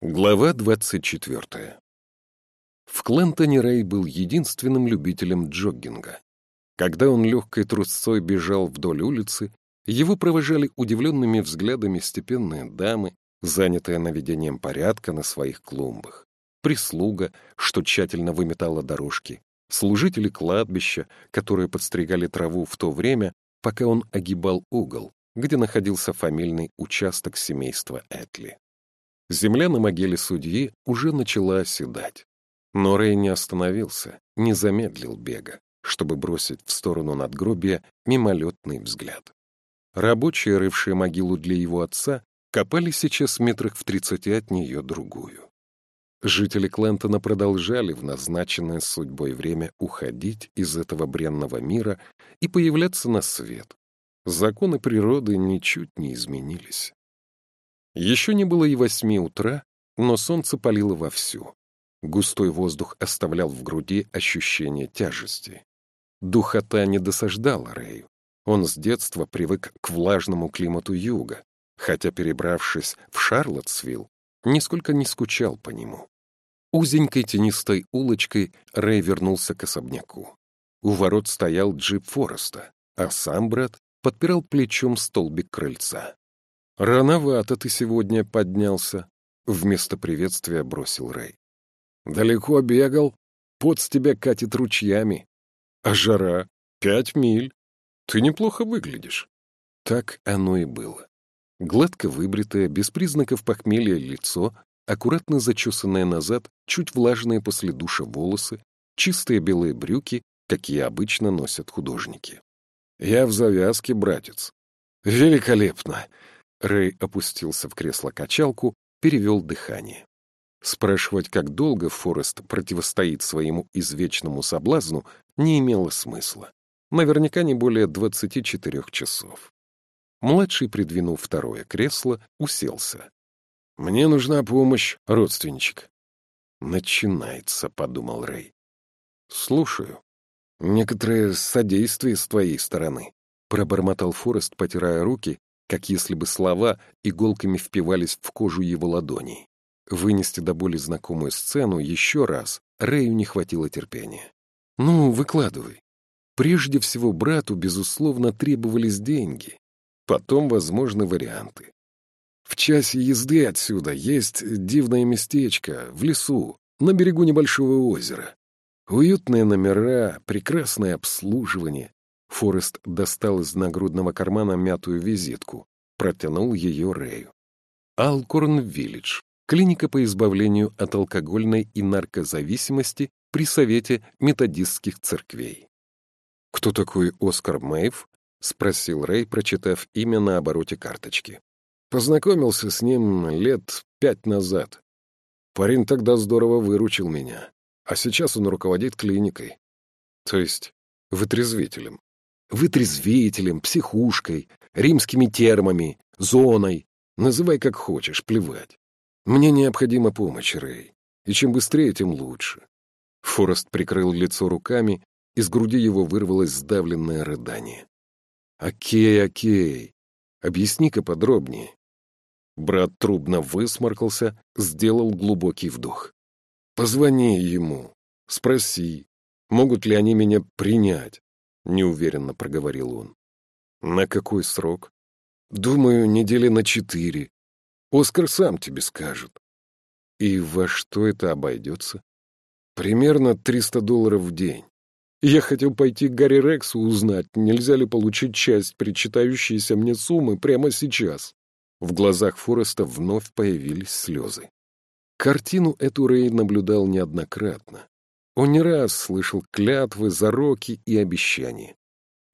Глава 24. В Клентоне Рэй был единственным любителем джоггинга. Когда он легкой трусцой бежал вдоль улицы, его провожали удивленными взглядами степенные дамы, занятые наведением порядка на своих клумбах, прислуга, что тщательно выметала дорожки, служители кладбища, которые подстригали траву в то время, пока он огибал угол, где находился фамильный участок семейства Этли. Земля на могиле судьи уже начала оседать. Но Рэй не остановился, не замедлил бега, чтобы бросить в сторону надгробия мимолетный взгляд. Рабочие, рывшие могилу для его отца, копали сейчас метрах в тридцати от нее другую. Жители Клентона продолжали в назначенное судьбой время уходить из этого бренного мира и появляться на свет. Законы природы ничуть не изменились. Еще не было и восьми утра, но солнце палило вовсю. Густой воздух оставлял в груди ощущение тяжести. Духота не досаждала Рэю. Он с детства привык к влажному климату юга, хотя, перебравшись в Шарлоттсвилл, нисколько не скучал по нему. Узенькой тенистой улочкой Рэй вернулся к особняку. У ворот стоял джип Фореста, а сам брат подпирал плечом столбик крыльца. «Рановато ты сегодня поднялся», — вместо приветствия бросил Рэй. «Далеко бегал, пот с тебя катит ручьями. А жара — пять миль. Ты неплохо выглядишь». Так оно и было. Гладко выбритое, без признаков похмелья лицо, аккуратно зачесанное назад, чуть влажные после душа волосы, чистые белые брюки, какие обычно носят художники. «Я в завязке, братец». «Великолепно!» Рэй опустился в кресло-качалку, перевел дыхание. Спрашивать, как долго Форест противостоит своему извечному соблазну, не имело смысла. Наверняка не более 24 часов. Младший, придвинув второе кресло, уселся. «Мне нужна помощь, родственничек». «Начинается», — подумал Рэй. «Слушаю. Некоторое содействие с твоей стороны», — пробормотал Форест, потирая руки как если бы слова иголками впивались в кожу его ладоней. Вынести до боли знакомую сцену еще раз Рэю не хватило терпения. «Ну, выкладывай. Прежде всего, брату, безусловно, требовались деньги. Потом, возможны варианты. В часе езды отсюда есть дивное местечко, в лесу, на берегу небольшого озера. Уютные номера, прекрасное обслуживание, Форест достал из нагрудного кармана мятую визитку, протянул ее Рэю. Алкорн Виллидж. Клиника по избавлению от алкогольной и наркозависимости при Совете методистских церквей. «Кто такой Оскар Мэйв?» — спросил Рэй, прочитав имя на обороте карточки. «Познакомился с ним лет пять назад. Парень тогда здорово выручил меня, а сейчас он руководит клиникой. То есть вытрезвителем вытрезвителем, психушкой, римскими термами, зоной. Называй как хочешь, плевать. Мне необходима помощь, Рэй. И чем быстрее, тем лучше. Форест прикрыл лицо руками, из груди его вырвалось сдавленное рыдание. «Окей, окей. Объясни-ка подробнее». Брат трубно высморкался, сделал глубокий вдох. «Позвони ему. Спроси, могут ли они меня принять неуверенно проговорил он. На какой срок? Думаю, недели на четыре. Оскар сам тебе скажет. И во что это обойдется? Примерно 300 долларов в день. Я хотел пойти к Гарри Рексу узнать, нельзя ли получить часть причитающейся мне суммы прямо сейчас. В глазах Фореста вновь появились слезы. Картину эту Рэй наблюдал неоднократно. Он не раз слышал клятвы, зароки и обещания.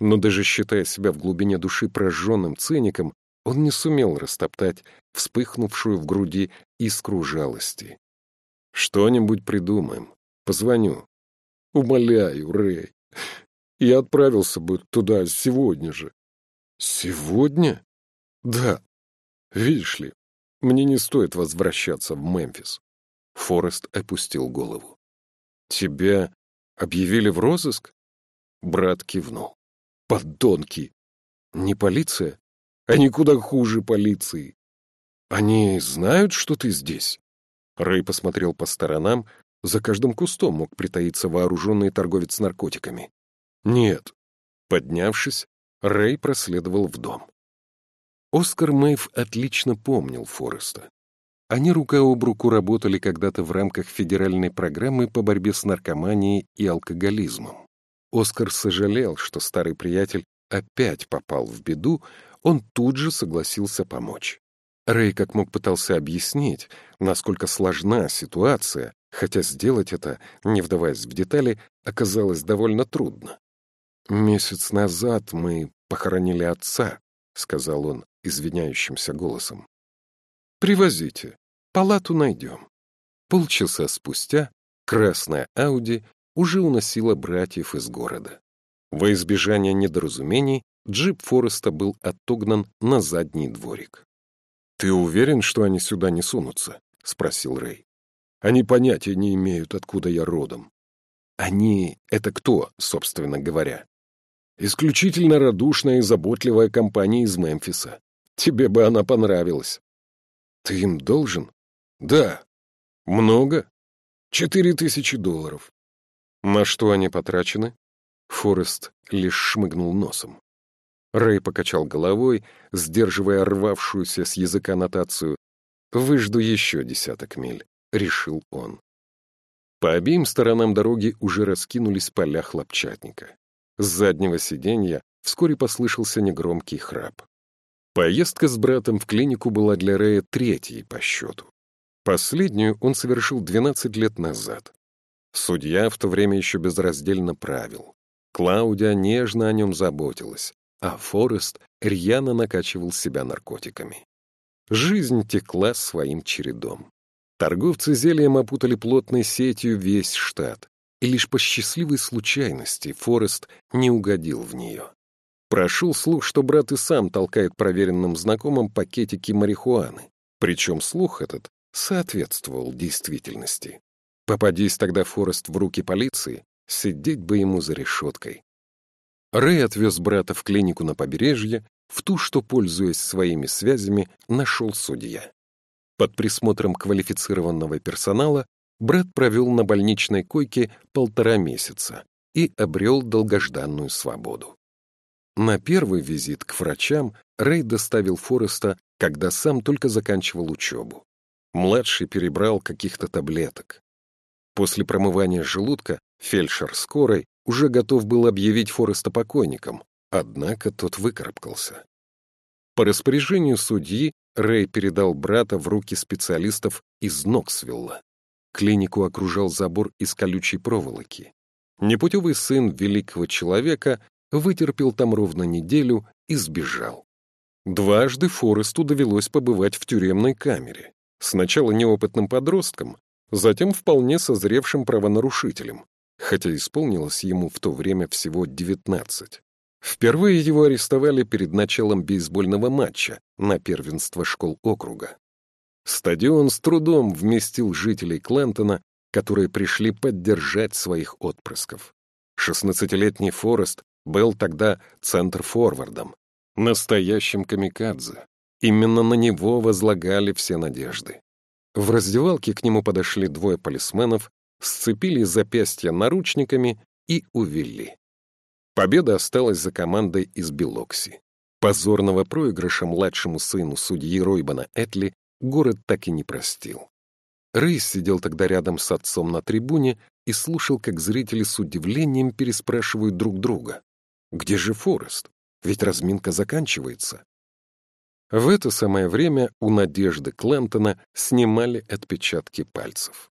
Но даже считая себя в глубине души прожженным циником, он не сумел растоптать вспыхнувшую в груди искру жалости. «Что-нибудь придумаем. Позвоню». «Умоляю, Рэй. Я отправился бы туда сегодня же». «Сегодня?» «Да. Видишь ли, мне не стоит возвращаться в Мемфис». Форест опустил голову. «Тебя объявили в розыск?» Брат кивнул. «Подонки! Не полиция? Они куда хуже полиции. Они знают, что ты здесь?» Рэй посмотрел по сторонам, за каждым кустом мог притаиться вооруженный торговец наркотиками. Нет. Поднявшись, Рэй проследовал в дом. Оскар Мэйв отлично помнил Фореста. Они рука об руку работали когда-то в рамках федеральной программы по борьбе с наркоманией и алкоголизмом. Оскар сожалел, что старый приятель опять попал в беду, он тут же согласился помочь. Рэй как мог пытался объяснить, насколько сложна ситуация, хотя сделать это, не вдаваясь в детали, оказалось довольно трудно. «Месяц назад мы похоронили отца», — сказал он извиняющимся голосом. «Привозите, палату найдем». Полчаса спустя красная Ауди уже уносила братьев из города. Во избежание недоразумений джип Фореста был отогнан на задний дворик. «Ты уверен, что они сюда не сунутся?» — спросил Рэй. «Они понятия не имеют, откуда я родом». «Они — это кто, собственно говоря?» «Исключительно радушная и заботливая компания из Мемфиса. Тебе бы она понравилась». «Ты им должен?» «Да». «Много?» «Четыре тысячи долларов». «На что они потрачены?» Форест лишь шмыгнул носом. Рэй покачал головой, сдерживая рвавшуюся с языка нотацию. «Выжду еще десяток миль», — решил он. По обеим сторонам дороги уже раскинулись поля хлопчатника. С заднего сиденья вскоре послышался негромкий храп. Поездка с братом в клинику была для Рэя третьей по счету. Последнюю он совершил 12 лет назад. Судья в то время еще безраздельно правил. Клаудия нежно о нем заботилась, а Форест рьяно накачивал себя наркотиками. Жизнь текла своим чередом. Торговцы зельем опутали плотной сетью весь штат, и лишь по счастливой случайности Форест не угодил в нее. Прошел слух, что брат и сам толкает проверенным знакомым пакетики марихуаны, причем слух этот соответствовал действительности. Попадись тогда Форест в руки полиции, Сидеть бы ему за решеткой. Рэй отвез брата в клинику на побережье, в ту, что, пользуясь своими связями, нашел судья. Под присмотром квалифицированного персонала брат провел на больничной койке полтора месяца и обрел долгожданную свободу. На первый визит к врачам Рэй доставил Фореста, когда сам только заканчивал учебу. Младший перебрал каких-то таблеток. После промывания желудка Фельдшер скорой уже готов был объявить Фореста покойником, однако тот выкарабкался. По распоряжению судьи Рэй передал брата в руки специалистов из Ноксвилла. Клинику окружал забор из колючей проволоки. Непутевый сын великого человека вытерпел там ровно неделю и сбежал. Дважды Форесту довелось побывать в тюремной камере. Сначала неопытным подростком, затем вполне созревшим правонарушителем, хотя исполнилось ему в то время всего 19. Впервые его арестовали перед началом бейсбольного матча на первенство школ округа. Стадион с трудом вместил жителей Клентона, которые пришли поддержать своих отпрысков. Шестнадцатилетний Форест был тогда центр-форвардом, настоящим камикадзе. Именно на него возлагали все надежды. В раздевалке к нему подошли двое полисменов сцепили запястья наручниками и увели. Победа осталась за командой из Белокси. Позорного проигрыша младшему сыну судьи Ройбана Этли город так и не простил. Рейс сидел тогда рядом с отцом на трибуне и слушал, как зрители с удивлением переспрашивают друг друга. «Где же Форест? Ведь разминка заканчивается». В это самое время у Надежды Клентона снимали отпечатки пальцев.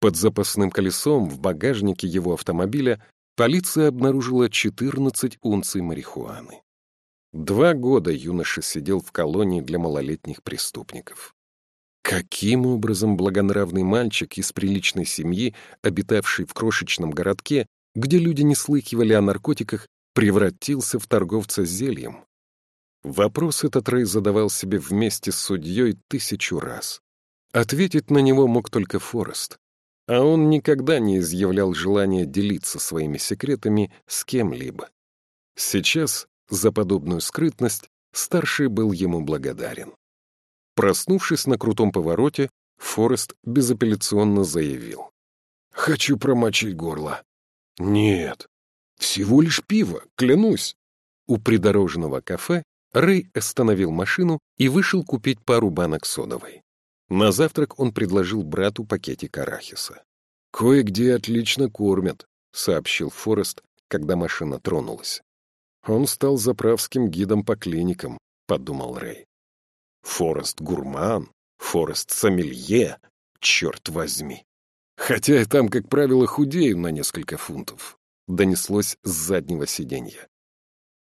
Под запасным колесом в багажнике его автомобиля полиция обнаружила 14 унций марихуаны. Два года юноша сидел в колонии для малолетних преступников. Каким образом благонравный мальчик из приличной семьи, обитавший в крошечном городке, где люди не слыхивали о наркотиках, превратился в торговца зельем? Вопрос этот Рэй задавал себе вместе с судьей тысячу раз. Ответить на него мог только Форест. А он никогда не изъявлял желания делиться своими секретами с кем-либо. Сейчас за подобную скрытность старший был ему благодарен. Проснувшись на крутом повороте, Форест безапелляционно заявил. «Хочу промочить горло». «Нет, всего лишь пиво, клянусь». У придорожного кафе Рэй остановил машину и вышел купить пару банок содовой. На завтрак он предложил брату пакетик арахиса. «Кое-где отлично кормят», — сообщил Форест, когда машина тронулась. «Он стал заправским гидом по клиникам», — подумал Рэй. «Форест гурман, Форест сомелье, черт возьми. Хотя я там, как правило, худею на несколько фунтов», — донеслось с заднего сиденья.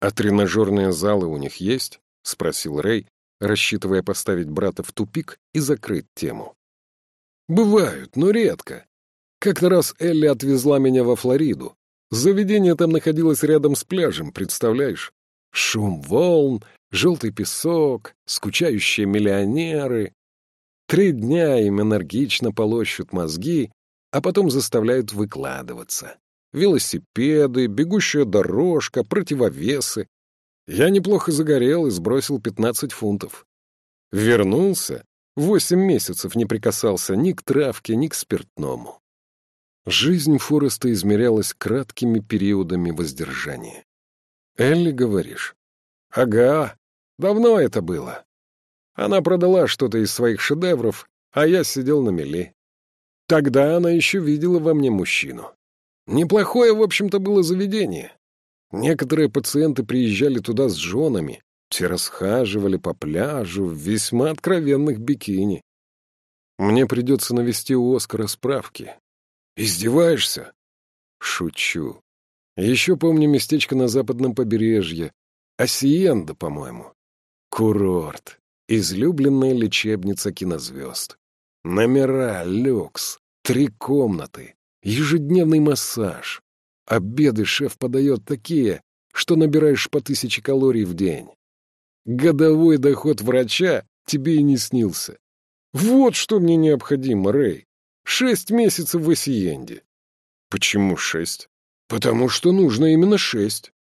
«А тренажерные залы у них есть?» — спросил Рэй, рассчитывая поставить брата в тупик и закрыть тему. «Бывают, но редко. Как-то раз Элли отвезла меня во Флориду. Заведение там находилось рядом с пляжем, представляешь? Шум волн, желтый песок, скучающие миллионеры. Три дня им энергично полощут мозги, а потом заставляют выкладываться. Велосипеды, бегущая дорожка, противовесы. Я неплохо загорел и сбросил 15 фунтов. Вернулся, восемь месяцев не прикасался ни к травке, ни к спиртному. Жизнь Фореста измерялась краткими периодами воздержания. «Элли, говоришь?» «Ага, давно это было. Она продала что-то из своих шедевров, а я сидел на мели. Тогда она еще видела во мне мужчину. Неплохое, в общем-то, было заведение. Некоторые пациенты приезжали туда с женами, все расхаживали по пляжу в весьма откровенных бикини. Мне придется навести у Оскара справки. Издеваешься? Шучу. Еще помню местечко на западном побережье. Осиенда, по-моему. Курорт. Излюбленная лечебница кинозвезд. Номера, люкс, три комнаты, ежедневный массаж. Обеды шеф подает такие, что набираешь по тысяче калорий в день. Годовой доход врача тебе и не снился. Вот что мне необходимо, Рэй. Шесть месяцев в Осиенде. Почему шесть? Потому что нужно именно шесть.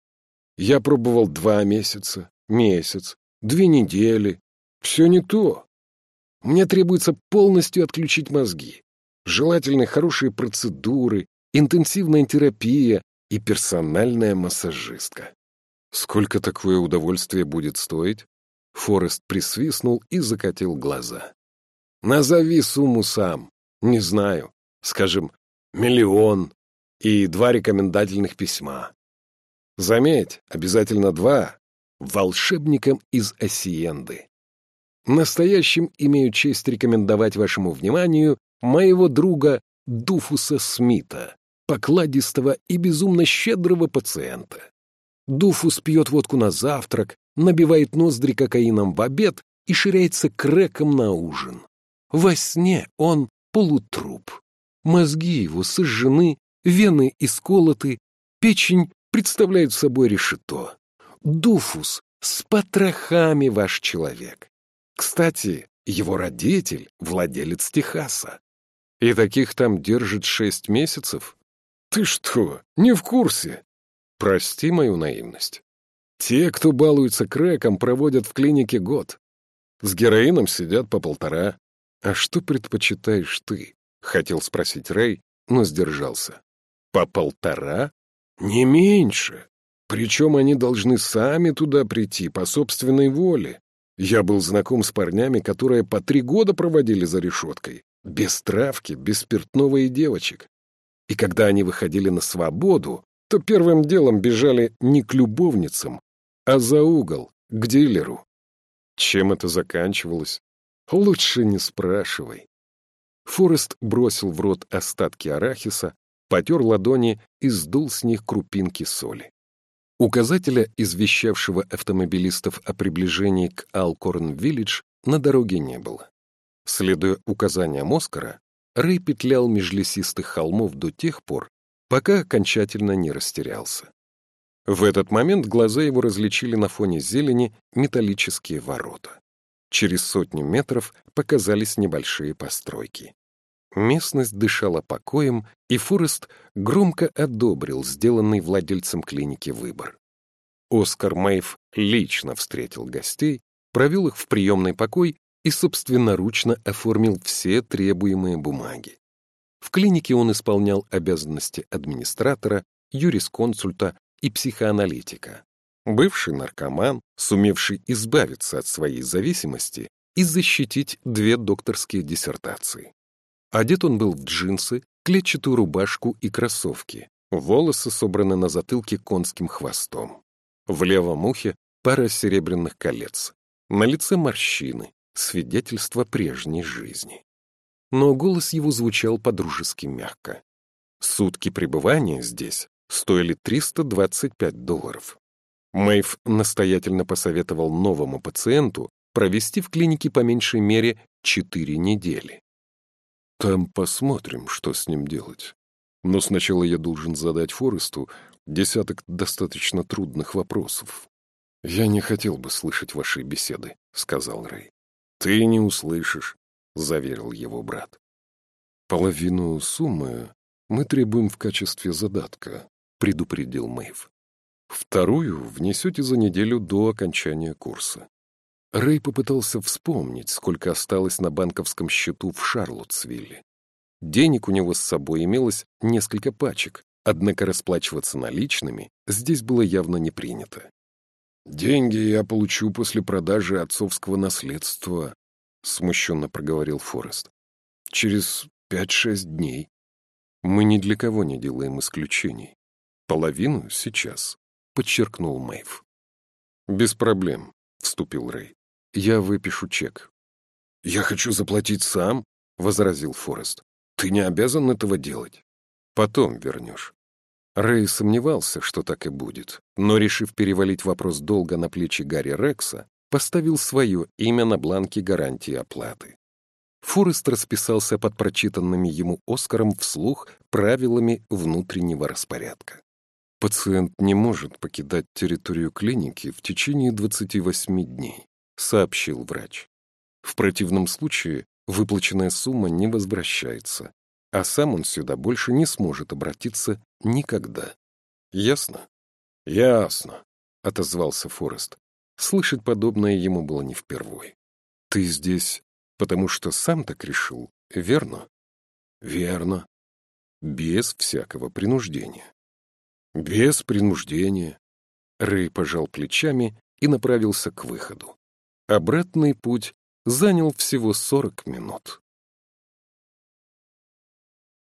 Я пробовал два месяца, месяц, две недели. Все не то. Мне требуется полностью отключить мозги. Желательно хорошие процедуры, интенсивная терапия и персональная массажистка. Сколько такое удовольствие будет стоить? Форест присвистнул и закатил глаза. Назови сумму сам. Не знаю. Скажем, миллион и два рекомендательных письма. Заметь, обязательно два. Волшебникам из Осиенды. Настоящим имею честь рекомендовать вашему вниманию моего друга Дуфуса Смита, покладистого и безумно щедрого пациента. Дуфус пьет водку на завтрак, набивает ноздри кокаином в обед и ширяется крэком на ужин. Во сне он полутруп. Мозги его сожжены, вены исколоты, печень представляет собой решето. Дуфус с потрохами ваш человек. Кстати, его родитель — владелец Техаса. И таких там держит шесть месяцев? Ты что, не в курсе? Прости мою наивность. Те, кто балуется крэком, проводят в клинике год. С героином сидят по полтора. «А что предпочитаешь ты?» — хотел спросить Рэй, но сдержался. «По полтора? Не меньше. Причем они должны сами туда прийти по собственной воле. Я был знаком с парнями, которые по три года проводили за решеткой. Без травки, без спиртного и девочек. И когда они выходили на свободу, то первым делом бежали не к любовницам, а за угол, к дилеру. Чем это заканчивалось? Лучше не спрашивай. Форест бросил в рот остатки арахиса, потер ладони и сдул с них крупинки соли. Указателя, извещавшего автомобилистов о приближении к Алкорн-Виллидж, на дороге не было. Следуя указаниям Оскара, Рэй петлял меж лесистых холмов до тех пор, пока окончательно не растерялся. В этот момент глаза его различили на фоне зелени металлические ворота. Через сотню метров показались небольшие постройки. Местность дышала покоем, и Форест громко одобрил сделанный владельцем клиники выбор. Оскар Мэйв лично встретил гостей, провел их в приемный покой и собственноручно оформил все требуемые бумаги. В клинике он исполнял обязанности администратора, юрисконсульта и психоаналитика. Бывший наркоман, сумевший избавиться от своей зависимости и защитить две докторские диссертации. Одет он был в джинсы, клетчатую рубашку и кроссовки. Волосы собраны на затылке конским хвостом. В левом ухе пара серебряных колец. На лице морщины, свидетельство прежней жизни. Но голос его звучал подружески мягко. Сутки пребывания здесь стоили 325 долларов. Мэйв настоятельно посоветовал новому пациенту провести в клинике по меньшей мере 4 недели. «Там посмотрим, что с ним делать. Но сначала я должен задать Форесту десяток достаточно трудных вопросов». «Я не хотел бы слышать ваши беседы», — сказал Рэй. «Ты не услышишь», — заверил его брат. «Половину суммы мы требуем в качестве задатка», — предупредил Мэйв. «Вторую внесете за неделю до окончания курса». Рэй попытался вспомнить, сколько осталось на банковском счету в Шарлоттсвилле. Денег у него с собой имелось несколько пачек, однако расплачиваться наличными здесь было явно не принято. «Деньги я получу после продажи отцовского наследства», — смущенно проговорил Форест. «Через пять-шесть дней. Мы ни для кого не делаем исключений. Половину сейчас», — подчеркнул Мэйв. «Без проблем», — вступил Рэй. «Я выпишу чек». «Я хочу заплатить сам», — возразил Форест. «Ты не обязан этого делать. Потом вернешь. Рэй сомневался, что так и будет, но, решив перевалить вопрос долга на плечи Гарри Рекса, поставил свое имя на бланке гарантии оплаты. Форест расписался под прочитанными ему Оскаром вслух правилами внутреннего распорядка. Пациент не может покидать территорию клиники в течение 28 дней, сообщил врач. В противном случае выплаченная сумма не возвращается, а сам он сюда больше не сможет обратиться никогда. Ясно? Ясно, отозвался Форест. Слышать подобное ему было не впервой. Ты здесь, потому что сам так решил, верно? Верно. Без всякого принуждения. Без принуждения. Рэй пожал плечами и направился к выходу. Обратный путь занял всего сорок минут.